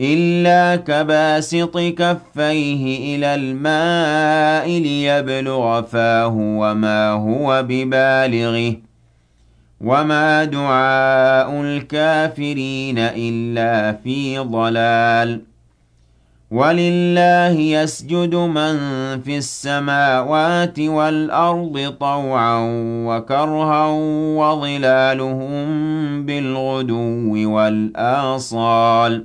إلا كباسط كفيه إلى الماء ليبلغ فاه وما هو ببالغه. وما دعاء الكافرين إلا في ضلال. ولله يسجد من في السماوات والأرض طوعا وكرها وظلالهم بالغدو والآصال.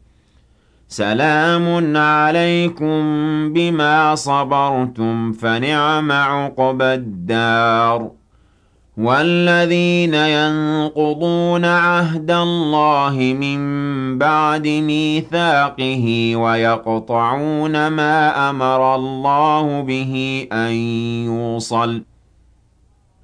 سَلَامٌ عَلَيْكُم بِمَا صَبَرْتُمْ فَنِعْمَ عُقْبَى الدَّارِ. وَالَّذِينَ يَنقُضُونَ عَهْدَ اللَّهِ مِن بَعْدِ مِيثَاقِهِ وَيَقْطَعُونَ مَا أَمَرَ اللَّهُ بِهِ أَن يُوصَلَ.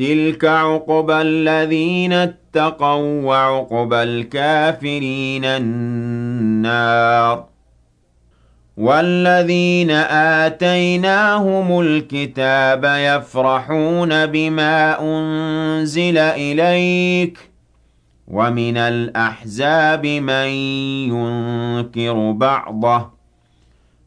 تِلْكَ عُقْبَى الَّذِينَ اتَّقَوا ۖ وَّعُقْبَى الْكَافِرِينَ النَّارُ وَالَّذِينَ آتَيْنَاهُمُ الْكِتَابَ يَفْرَحُونَ بِمَا أُنزِلَ إِلَيْكَ ۖ وَمِنَ الْأَحْزَابِ مَن يُنكِرُ بَعْضَهُ ۚ